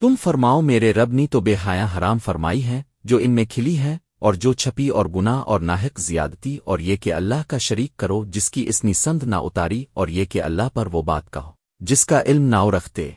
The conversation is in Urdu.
تم فرماؤ میرے رب نے تو بے حیاں حرام فرمائی ہے، جو ان میں کھلی ہے، اور جو چھپی اور گناہ اور ناحق زیادتی، اور یہ کہ اللہ کا شریک کرو، جس کی اسنی سند نہ اتاری، اور یہ کہ اللہ پر وہ بات کہو، جس کا علم ناؤ رکھتے۔